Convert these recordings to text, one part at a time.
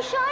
Sunshine.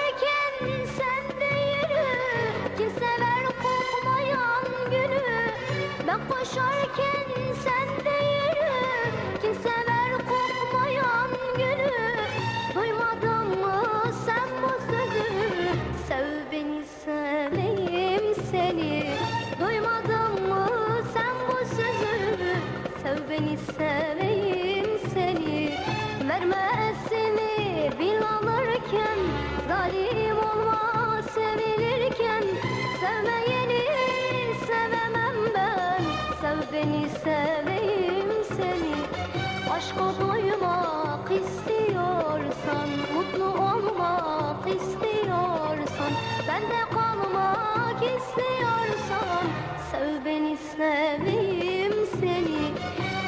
Aşka doymak istiyorsan Mutlu olmak istiyorsan Bende kalmak istiyorsan Sev beni seveyim seni.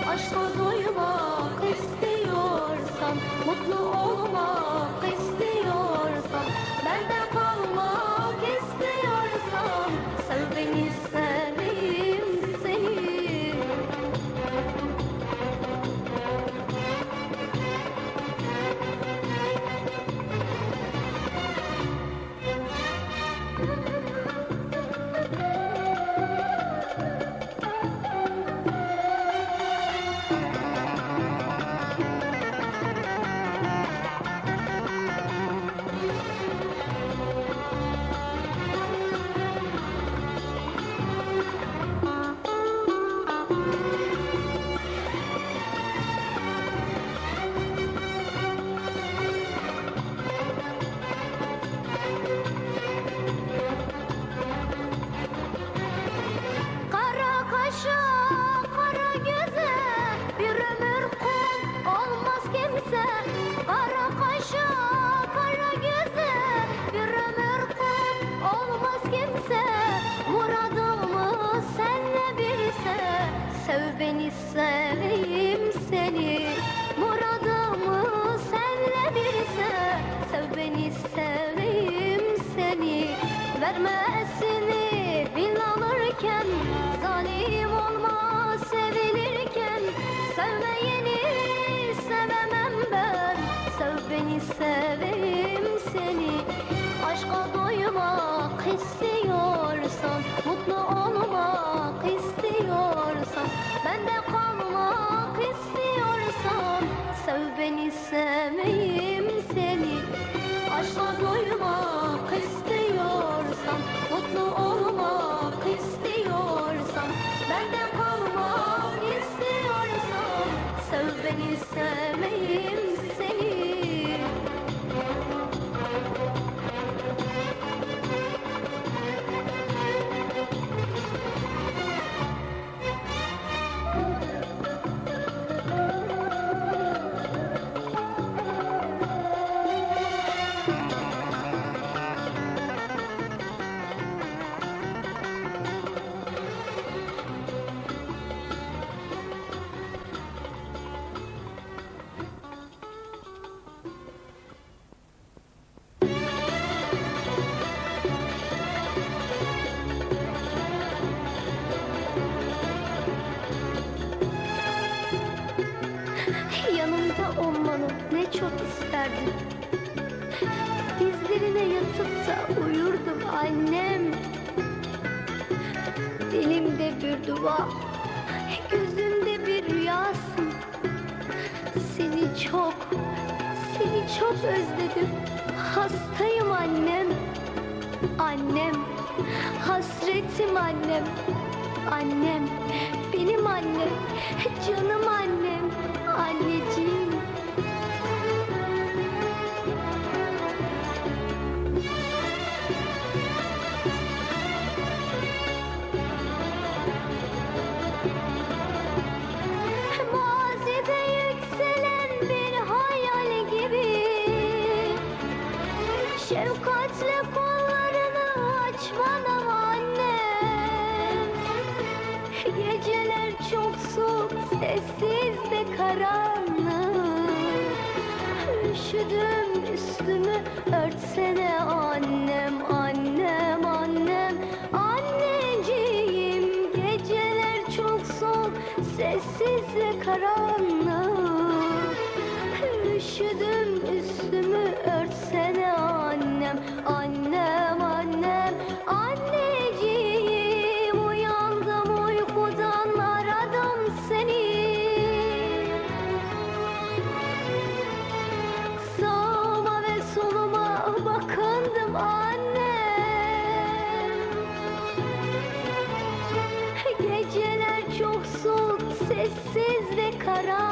Aşka doymak istiyorsan Mutlu olmak Bende kalmak istiyorsan Sev beni sevmeyim seni. Aşka doymak istiyorsan Mutlu olmak istiyorsan Bende kalmak istiyorsan Sev beni sevmeyim çok isterdim. Dizlerine yatıp da uyurdum annem. Dilimde bir dua, gözümde bir rüyasın. Seni çok, seni çok özledim. Hastayım annem. Annem, hasretim annem. Annem, benim annem, canım annem, anneciğim. हरा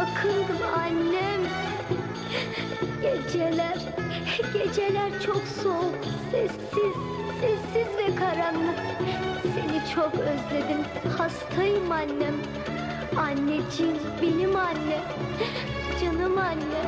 bakırdım annem. Geceler, geceler çok soğuk, sessiz, sessiz ve karanlık. Seni çok özledim, hastayım annem. Anneciğim, benim anne, canım anne.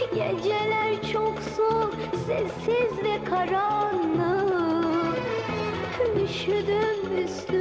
Geceler çok soğuk, sessiz ve karanlık. Üşüdüm üstüne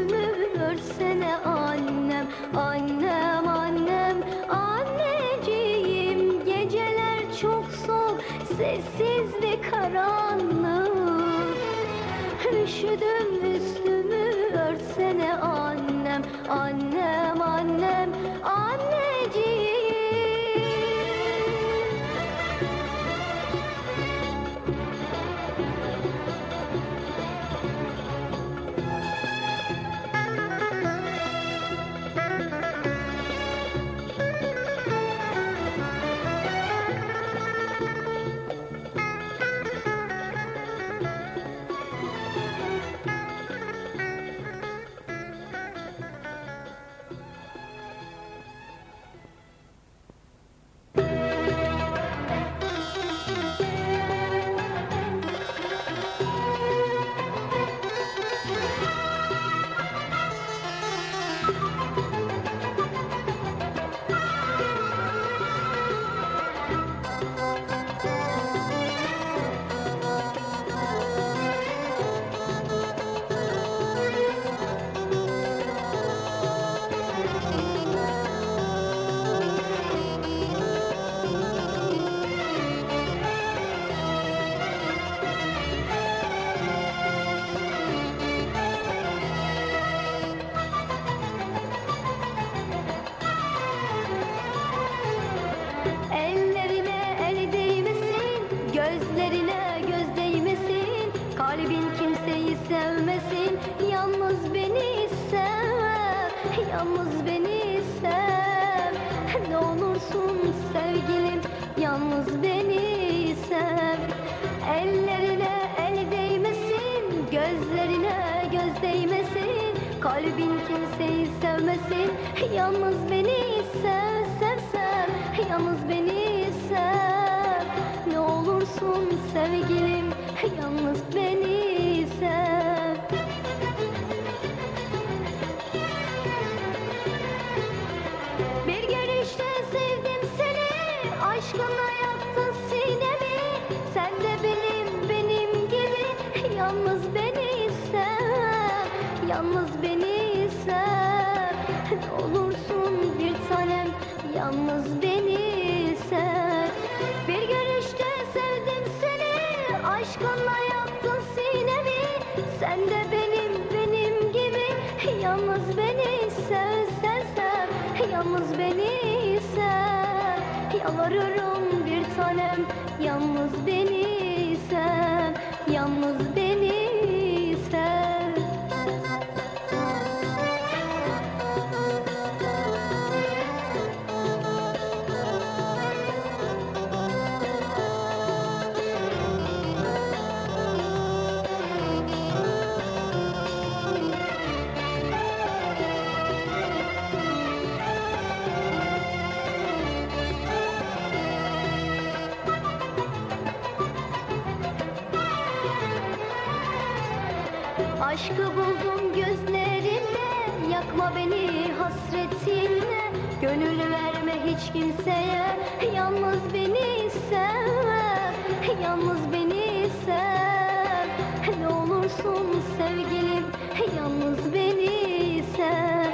Yalnız beni sev. Olursun bir tanem. Yalnız beni sev. Bir görüşte sevdim seni. Aşkınla yaptın sinemi. Sen de benim benim gibi. Yalnız beni sev sev sev. Yalnız beni sev. Yalvarırım bir tanem. Yalnız beni sev. Yalnız beni Gönül verme hiç kimseye. Yalnız beni sev. Yalnız beni sev. Ne olursun sevgilim Yalnız beni sev.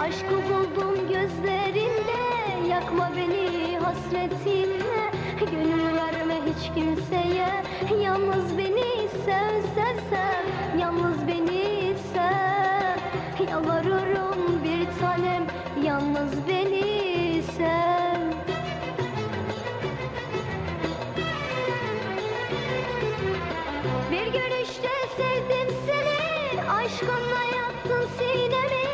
Aşkı buldum gözlerinde Yakma beni hasretinle Gönül verme hiç kimseye. Yalnız beni sev sev sev. Yalnız beni Aşkınla yaktın sinemi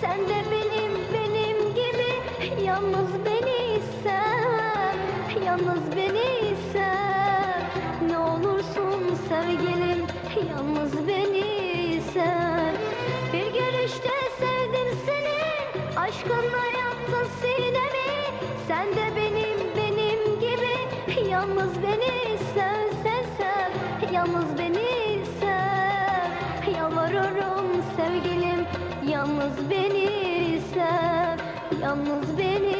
Sen de benim benim gibi. Yalnız beni sev Yalnız beni sev. Ne olursun sevgilim Yalnız beni sev. Bir görüşte sevdim seni Aşkınla yaktın sinemi. Sen de benim benim gibi. Yalnız beni sev sev sev. Yalnız beni Yalnız beni sev Yalnız beni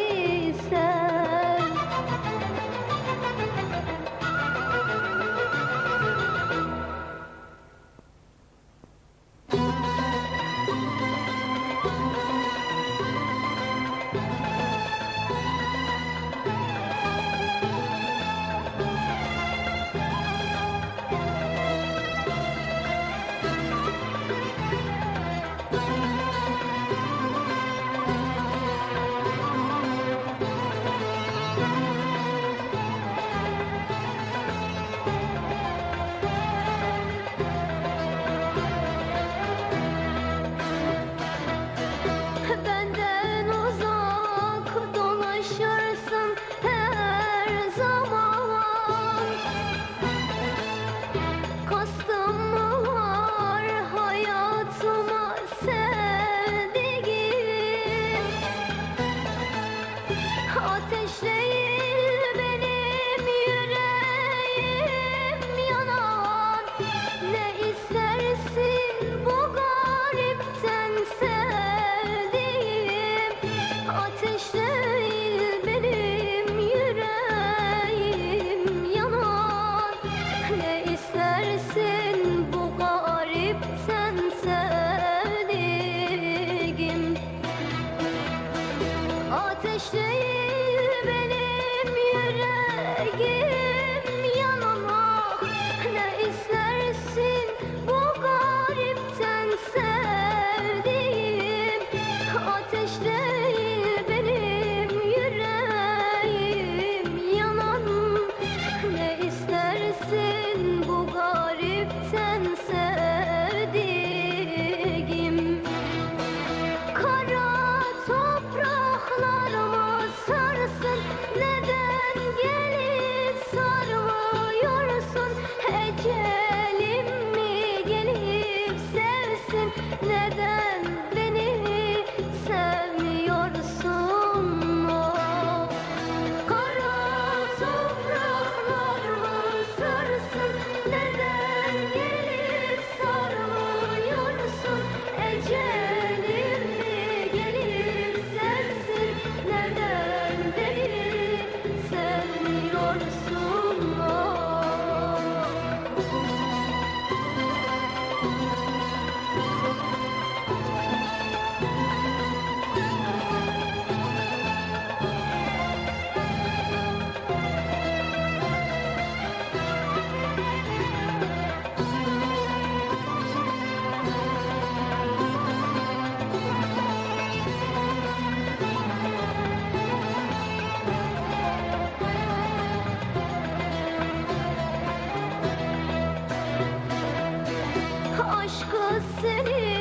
seni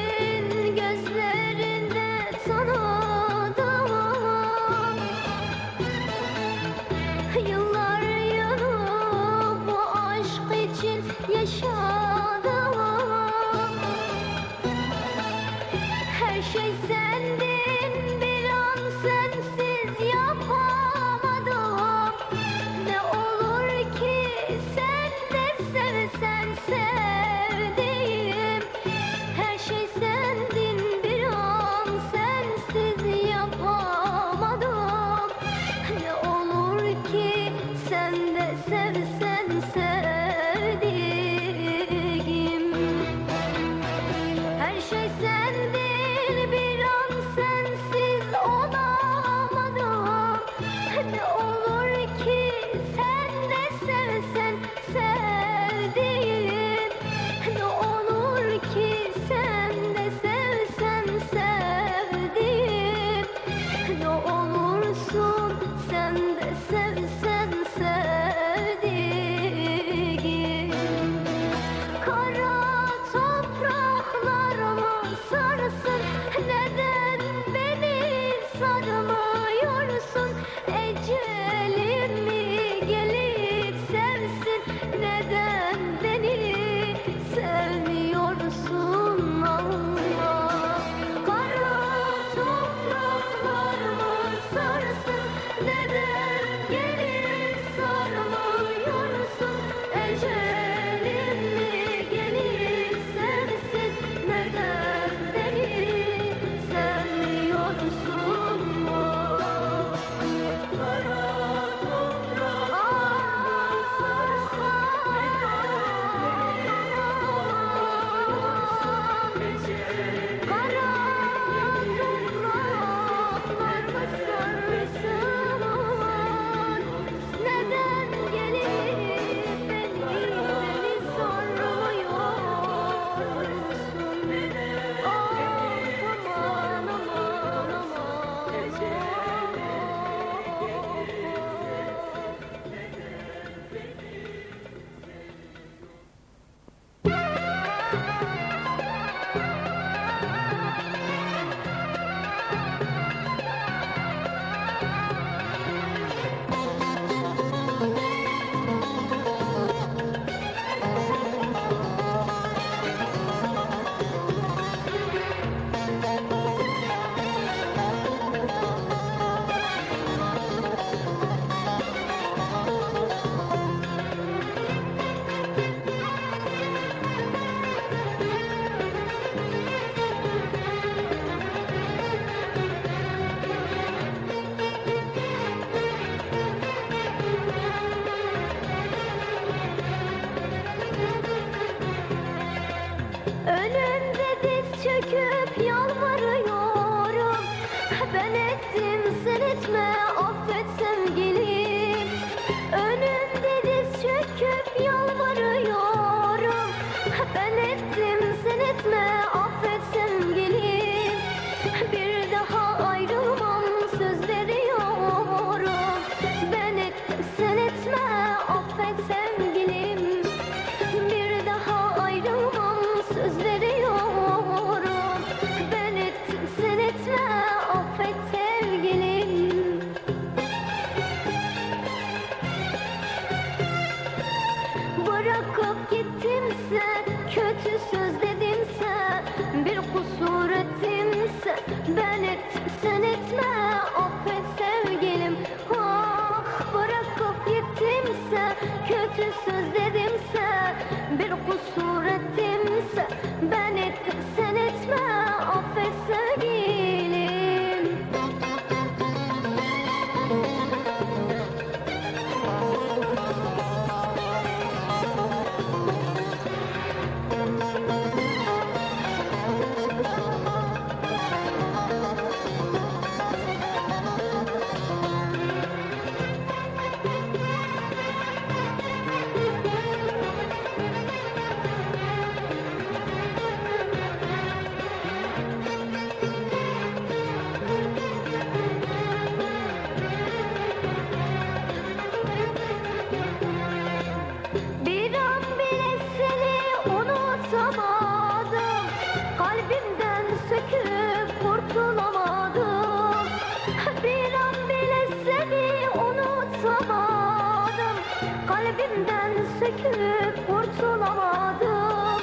kalbimden söküp kurtulamadım.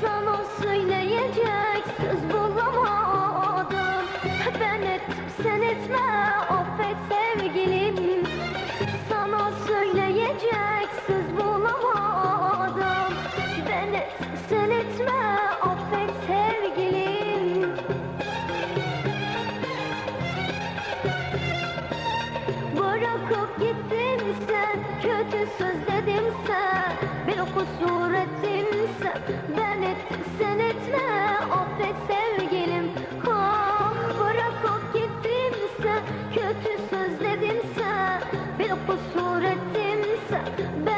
Sana söyleyecek söz bulamadım. Ben ettim sen etme o A sa